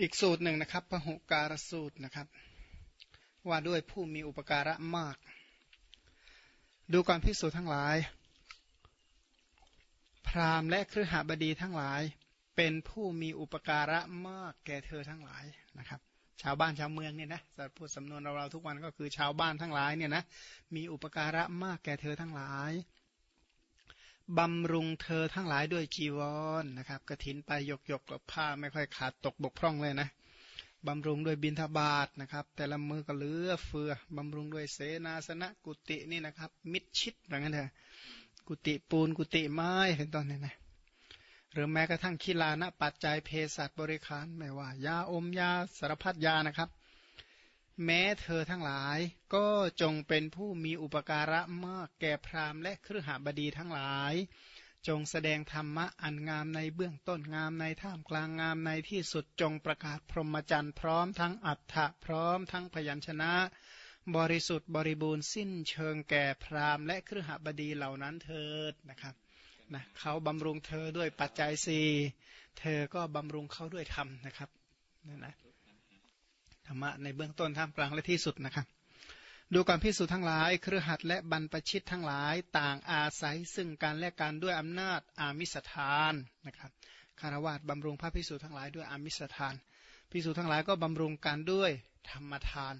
อีกสูตรหนึ่งนะครับพหุการสูตรนะครับ ว่าด้วยผู้มีอุปการะมาก ดูก่อนพิสูจน์ทั้งหลาย พราหมณ์และครือหบดีทั้งหลาย เป็นผู้มีอุปการะมากแก่เธอทั้งหลายนะครับ ชาวบ้านชาวเมืองเนี่ยนะพูดสำนวนเราเราทุกวันก็คือชาวบ้านทั้งหลายเนี่ยนะมีอุปการะมากแก่เธอทั้งหลาย บำรุงเธอทั้งหลายด้วยจีวรนนะครับกระถินไปหยกหยกกับผ้าไม่ค่อยขาดตกบกพร่องเลยนะบำรุงด้วยบินทบาทนะครับ แต่ละมือก็เลือเฟือบำรุงด้วยเสนาสนะกุตินี่นะครับ มิดชิดอย่างนั้นเถอะกุติปูนกุติไม้เป็นต้นเนี่ยนะหรือแม้กระทั่งขีลานะปัจจัยเภสัชบริคารไม่ว่ายาอมยาสารพัดยานะครับ แม้เธอทั้งหลายก็จงเป็นผู้มีอุปการะมากแก่พราหมณ์และครือหบดีทั้งหลาย จงแสดงธรรมะอันงามในเบื้องต้นงามในท่ามกลางงามในที่สุดจงประกาศพรหมจรรย์พร้อมทั้งอัฏฐะพร้อมทั้งพยัญชนะ บริสุทธิ์บริบูรณ์สิ้นเชิงแก่พราหมณ์และครือหบดีเหล่านั้นเถิดนะครับนะเขาบำรุงเธอด้วยปัจจัยสี่เธอก็บำรุงเขาด้วยธรรมนะครับนั่นนะ ธรรมะในเบื้องต้นท่ามกลางและที่สุดนะครับดูก่อนพิสูจน์ทั้งหลายเครือขัดและบรรพชิตทั้งหลายต่างอาศัยซึ่งการและการด้วยอำนาจอามิสทานนะครับคารวะบำรุงพระพิสูจน์ทั้งหลายด้วยอามิสทานพิสูจน์ทั้งหลายก็บำรุงการด้วยธรรมทาน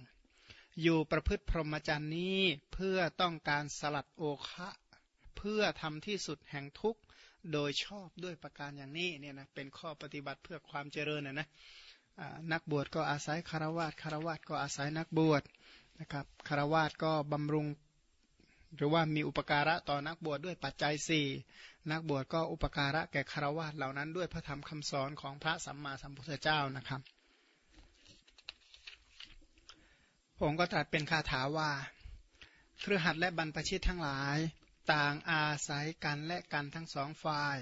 อยู่ประพฤติพรหมจรรย์นี้เพื่อต้องการสลัดโอคะเพื่อทำที่สุดแห่งทุกข์โดยชอบด้วยประการอย่างนี้เนี่ยนะเป็นข้อปฏิบัติเพื่อความเจริญนะนะ นักบวชก็อาศัยคารวาสคารวาสก็อาศัยนักบวชนะครับคารวาสก็บำรุงหรือว่ามีอุปการะต่อนักบวชดด้วยปัจจัยสี่นักบวชก็อุปการะแก่คารวาสเหล่านั้นด้วยพระธรรมคำสอนของพระสัมมาสัมพุทธเจ้านะครับผมก็ตรัสเป็นคาถาว่า เครือหัดและบรรพชิตทั้งหลาย ต่างอาศัยกันและกันทั้งสองฝ่าย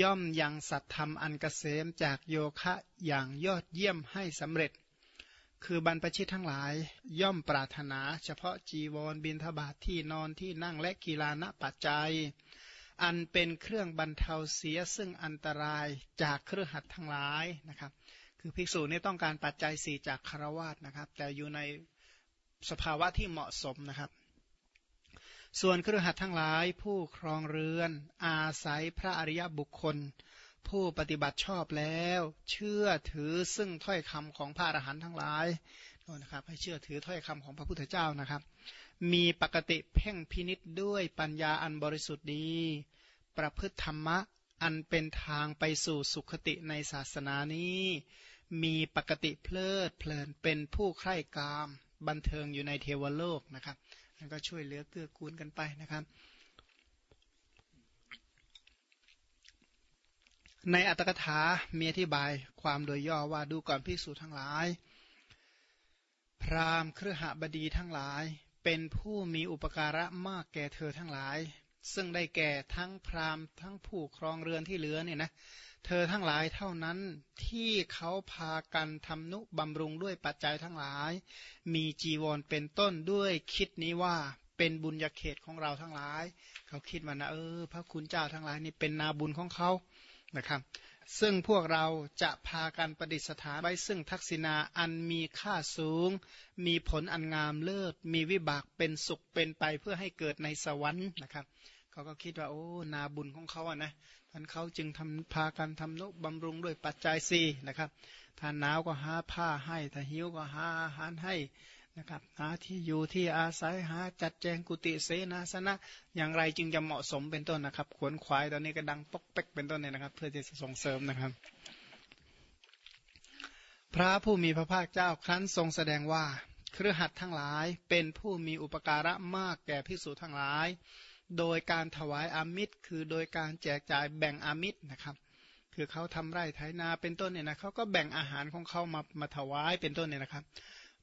ย่อมยังสัตธรรมอันกเกษมจากโยคะอย่างยอดเยี่ยมให้สำเร็จ คือบรรพชิตทั้งหลายย่อมปรารถนา เฉพาะจีวรบินทบาทที่นอนที่นั่งและกีฬาณปัจจัย อันเป็นเครื่องบรรเทาเสียซึ่งอันตรายจากเครือขัดทั้งหลายนะครับ คือภิกษุนี่ต้องการปัจจัยสี่จากคารวาสนะครับ แต่อยู่ในสภาวะที่เหมาะสมนะครับ ส่วนครือขัดทั้งหลายผู้ครองเรือน อาศัยพระอริยบุคคล ผู้ปฏิบัติชอบแล้ว เชื่อถือซึ่งถ้อยคำของพระอรหันต์ทั้งหลายนะครับให้เชื่อถือถ้อยคำของพระพุทธเจ้านะครับ มีปกติเพ่งพินิษด้วยปัญญาอันบริสุทธิ์ดี ประพฤติธรรมะอันเป็นทางไปสู่สุขติในศาสนานี้ มีปกติเพลิดเพลินเป็นผู้ใคร่กาม บันเทิงอยู่ในเทวโลกนะครับ แล้วก็ช่วยเหลือเกื้อกูลกันไปนะครับ ในอัตถกถามีอธิบายความโดยย่อว่าดูก่อนพิสูจทั้งหลาย พรามเครือหบดีทั้งหลาย เป็นผู้มีอุปการะมากแก่เธอทั้งหลาย ซึ่งได้แก่ทั้งพราหมณ์ทั้งผู้ครองเรือนที่เหลือเนี่ยนะเธอทั้งหลายเท่านั้นที่เขาพากันทำนุบำรุงด้วยปัจจัยทั้งหลาย มีจีวรเป็นต้นด้วยคิดนี้ว่าเป็นบุญญาเขตของเราทั้งหลาย เขาคิดว่านะเออ พระคุณเจ้าทั้งหลายนี่เป็นนาบุญของเขานะครับ ซึ่งพวกเราจะพากันประดิษฐานไว้ซึ่งทักษิณาอันมีค่าสูง มีผลอันงามเลิศ มีวิบากเป็นสุขเป็นไปเพื่อให้เกิดในสวรรค์นะครับ เขาก็คิดว่าโอ้นาบุญของเขาอะนะท่านเขาจึงทำพากันทำนุบำรุงด้วยปัจจัยสี่นะครับถ้าหนาวก็หาผ้าให้ถ้าหิวก็หาอาหารให้ นะครับหาที่อยู่ที่อาศัยหาจัดแจงกุฏิเสนาสนะ อย่างไรจึงจะเหมาะสมเป็นต้นนะครับ ขวนขวายตอนนี้ก็ดังปกเป๊กเป็นต้นเนี่ยนะครับ เพื่อจะส่งเสริมนะครับ พระผู้มีพระภาคเจ้าครั้นทรงแสดงว่าเครือขัดทั้งหลายเป็นผู้มีอุปการะมากแก่พิสูจทั้งหลาย โดยการถวายอามิตร คือโดยการแจกจ่ายแบ่งอามิตรนะครับ คือเขาทำไร่ไถนาเป็นต้นเนี่ยนะเขาก็แบ่งอาหารของเขามามาถวายเป็นต้นเนี่ยนะครับ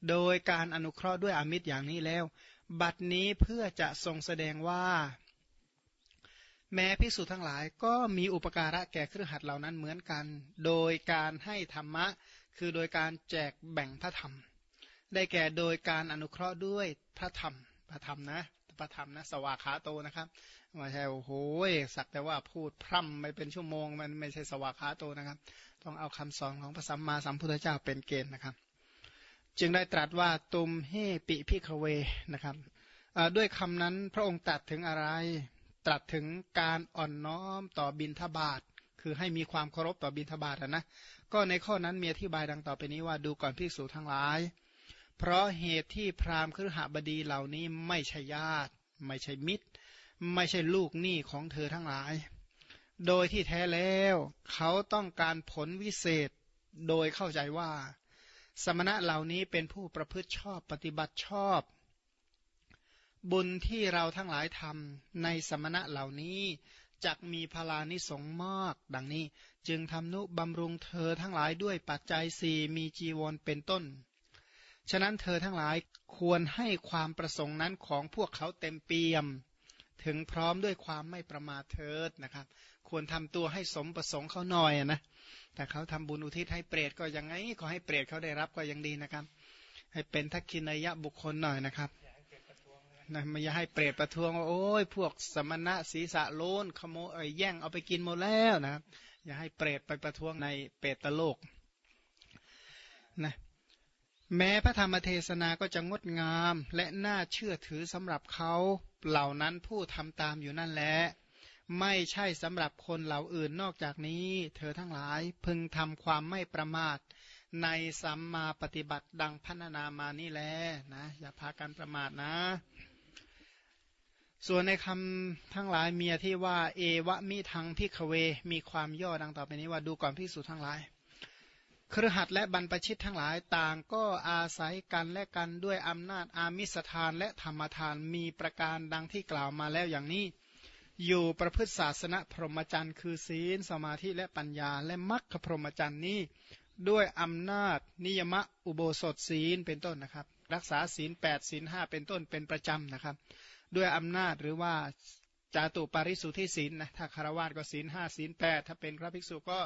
โดยการอนุเคราะห์ด้วยอามิตรอย่างนี้แล้ว บัดนี้เพื่อจะทรงแสดงว่า แม้พิสูจน์ทั้งหลายก็มีอุปการะแก่เครือขัดเหล่านั้นเหมือนกัน โดยการให้ธรรมะ คือโดยการแจกแบ่งพระธรรม ได้แก่โดยการอนุเคราะห์ด้วยพระธรรมพระธรรมนะพระธรรมนะสวากขาโตนะครับไม่ใช่โอ้โหสักแต่ว่าพูดพร่ำไปเป็นชั่วโมงมันไม่ใช่สวากขาโตนะครับตต้องเอาคำสอนของพระสัมมาสัมพุทธเจ้าเป็นเกณฑ์นะครับ จึงได้ตรัสว่าตุมเฮปิพิคเวนะครับด้วยคำนั้นพระองค์ตรัสถึงอะไร ตรัสถึงการอ่อนน้อมต่อบินทบาทคือให้มีความเคารพต่อบินทบาทนะก็ในข้อนั้นมีอธิบายดังต่อไปนี้ว่าดูก่อนภิกษุทั้งหลาย เพราะเหตุที่พราหมณ์ครหบดีเหล่านี้ไม่ใช่ญาติ ไม่ใช่มิตร ไม่ใช่ลูกหนี้ของเธอทั้งหลาย โดยที่แท้แล้ว เขาต้องการผลวิเศษโดยเข้าใจว่า สมณะเหล่านี้เป็นผู้ประพฤติชอบปฏิบัติชอบ บุญที่เราทั้งหลายทำในสมณะเหล่านี้จักมีพลานิสงมาก ดังนี้จึงทำนุบำรุงเธอทั้งหลายด้วยปัจจัยสี่มีจีวรเป็นต้น ฉะนั้นเธอทั้งหลายควรให้ความประสงค์นั้นของพวกเขาเต็มเปี่ยม ถึงพร้อมด้วยความไม่ประมาทเถิดนะครับ ควรทำตัวให้สมประสงค์เขาหน่อยนะ แต่เขาทำบุญอุทิศให้เปรตก็ยังไงขอให้เปรตเขาได้รับก็ยังดีนะครับ ให้เป็นทักขินายะบุคคลหน่อยนะครับนะไม่อยากให้เปรตประท้วงว่าโอ้ยพวกสมณะศีรษะโลนขโมยแย่งเอาไปกินหมดแล้วนะครับ อย่าให้เปรตไปประท้วงในเปรตโลกนะแม้พระธรรมเทศนาก็จะงดงามและน่าเชื่อถือสำหรับเขาเหล่านั้นผู้ทำตามอยู่นั่นแหละ ไม่ใช่สำหรับคนเหล่าอื่นนอกจากนี้ เธอทั้งหลายพึงทำความไม่ประมาท ในสัมมาปฏิบัติดังพันนามานี่แลนะ อย่าพากันประมาทนะ ส่วนในคำทั้งหลายเมียที่ว่า เอวะมิทังพิกเว มีความย่อดังต่อไปนี้ว่าดูก่อนพิสูจทั้งหลายครหัสและบรรพชิตทั้งหลายต่างก็อาศัยกันและกันด้วยอำนาจอามิสทานและธรรมทานมีประการดังที่กล่าวมาแล้วอย่างนี้ อยู่ประพฤติศาสนาพรหมจรรย์ คือศีลสมาธิและปัญญา และมรรคพรหมจรรย์นี้ ด้วยอำนาจนิยมะอุโบสถศีลเป็นต้นนะครับ รักษาศีล8ศีล5เป็นต้นเป็นประจำนะครับ ด้วยอำนาจหรือว่าจาตุปาริสุทธิศีลนะถ้าคารวาสก็ศีลห้าศีลแปดถ้าเป็นพระภิกษุก็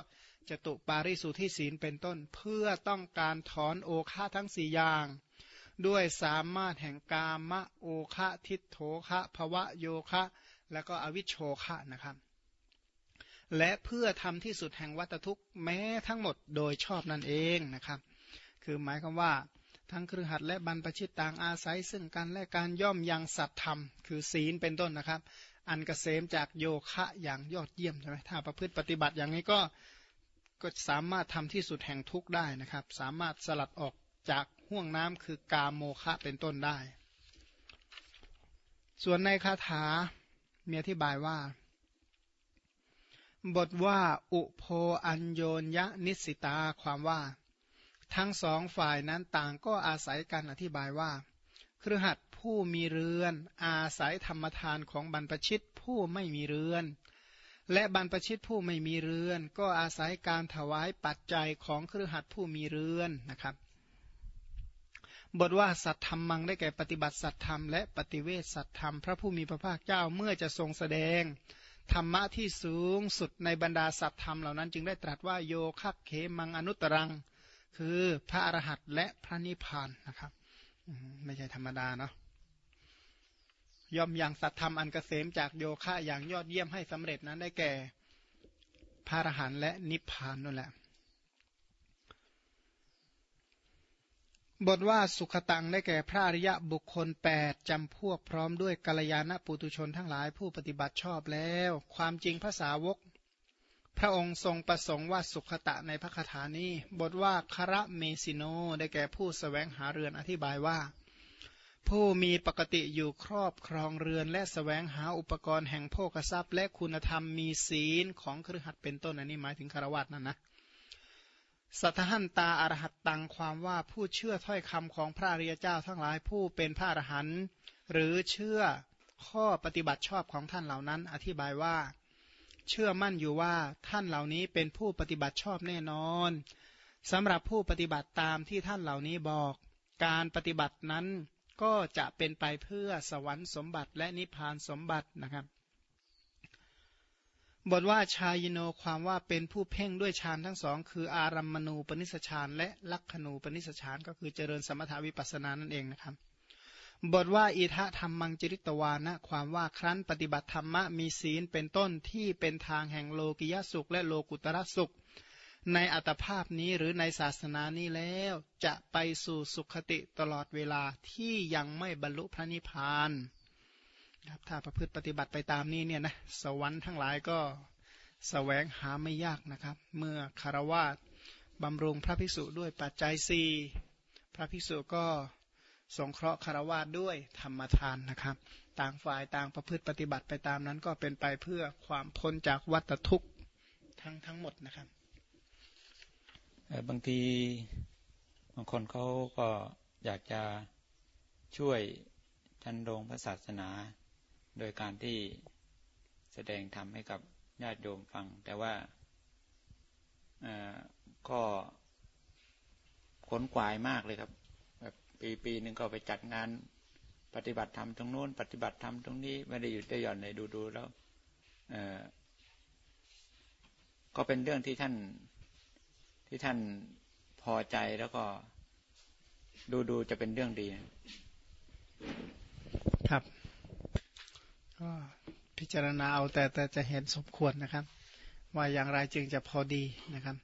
จตุปาริสุทธิศีลเป็นต้น เพื่อต้องการถอนโอฆะทั้งสี่อย่าง ด้วยสามารถแห่งกามะโอคะทิโถคะภวะโยคะ แล้วก็อวิชโชคะนะครับ และเพื่อทำที่สุดแห่งวัตทุกข์แม้ทั้งหมดโดยชอบนั่นเองนะครับ คือหมายความว่าทั้งครือหัดและบรรพชิตต่างอาศัย ซึ่งกันและการย่อมยังสัตธรรม คือศีลเป็นต้นนะครับ อันกเกษมจากโยคะอย่างยอดเยี่ยมใช่ไหมถ้าประพฤติปฏิบัติอย่างนี้ก็ก็สามารถทำที่สุดแห่งทุกข์ได้นะครับ สามารถสลัดออกจาก ห่วงน้ำคือกาโมคะเป็นต้นได้ ส่วนในคาถามีอธิบายว่า บทว่า อุโพอัญโยนยะนิสิตาความว่า ทั้งสองฝ่ายนั้นต่างก็อาศัยกันอธิบายว่าครือหัดผู้มีเรือน อาศัยธรรมทานของบรรพชิตผู้ไม่มีเรือน และบรรพชิตผู้ไม่มีเรือน ก็อาศัยการถวายปัจจัยของครือหัดผู้มีเรือนนะครับ บทว่าสัตธรรมมังได้แก่ปฏิบัติสัตธรรมและปฏิเวทสัตธรรม พระผู้มีพระภาคเจ้าเมื่อจะทรงแสดง ธรรมะที่สูงสุดในบรรดาสัตธรรมเหล่านั้น จึงได้ตรัสว่าโยคักเขมังอนุตรัง คือพระอรหันต์และพระนิพพานนะครับไม่ใช่ธรรมดาเนาะย่อมอยังสัตธรรมอันกเกษมจากโยคะอย่างยอดเยี่ยมให้สำเร็จนั้นได้แก่พระอรหันต์และนิพพานนั่นแหละ บทว่าสุขตังได้แก่พระอริยะบุคคลแปดจำพวกพร้อมด้วยกัลยาณปุตุชนทั้งหลายผู้ปฏิบัติชอบแล้ว ความจริงภาษาวก พระองค์ทรงประสงค์ว่าสุขตะในพระคาถานี้ บทว่าคระเมสิโนได้แก่ผู้สแสวงหาเรือนอธิบายว่า ผู้มีปกติอยู่ครอบครองเรือนและสแสวงหาอุปกรณ์แห่งโภกทรัพย์ และคุณธรรมมีศีลของครือขัดเป็นต้นอันนี้หมายถึงคารวัตนั่นนะ สัทหันตาอรหัตตังความว่าผู้เชื่อถ้อยคำของพระอริยเจ้าทั้งหลายผู้เป็นพระอรหันต์หรือเชื่อข้อปฏิบัติชอบของท่านเหล่านั้น อธิบายว่า เชื่อมั่นอยู่ว่าท่านเหล่านี้เป็นผู้ปฏิบัติชอบแน่นอนสำหรับผู้ปฏิบัติตามที่ท่านเหล่านี้บอก การปฏิบัตินั้นก็จะเป็นไปเพื่อสวรรค์สมบัติและนิพพานสมบัตินะครับ บทว่าชายโนความว่าเป็นผู้เพ่งด้วยฌานทั้งสอง คืออารัมมณูปนิสฌานและลักขณูปนิสฌานก็คือเจริญสมถาวิปัสสนานั่นเองนะครับ บทว่าอิทะธรรมังจริตวานะ ความว่าครั้นปฏิบัติธรรมะมีศีลเป็นต้นที่เป็นทางแห่งโลกิยสุข และโลกุตระสุข ในอัตภาพนี้หรือในศาสนานี้แล้วจะไปสู่สุขติตลอดเวลาที่ยังไม่บรรลุพระนิพพาน ครับถ้าประพฤติปฏิบัติไปตามนี้เนี่ยนะสวรรค์ทั้งหลายก็สแสวงหาไม่ยากนะครับ เมื่อคารวาสบำรุงพระภิกษุด้วยปัจจัยสี่พระภิกษุก็สงเคราะห์คารวาสด้วยธรรมทานนะครับ ต่างฝ่ายต่างประพฤติปฏิบัติไปตามนั้นก็เป็นไปเพื่อความพ้นจากวัฏทุกข์ทั้งทั้งหมดนะครับบางทีบางคนเขาก็อยากจะช่วยชันโรงพระศาสนา โดยการที่แสดงธรรมให้กับญาติโยมฟัง แต่ว่าก็ขนกวายมากเลยครับ แบบปีปีหนึ่งก็ไปจัดงานปฏิบัติธรรมตรงโน้น ปฏิบัติธรรมตรงนี้ไม่ได้หยุดได้หย่อนเลยดูดูแล้วก็เป็นเรื่องที่ท่านที่ท่านพอใจแล้วก็ดูดูจะเป็นเรื่องดี ครับ ก็พิจารณาเอาแต่แต่จะเห็นสมควรนะครับ ว่าอย่างไรจึงจะพอดีนะครับ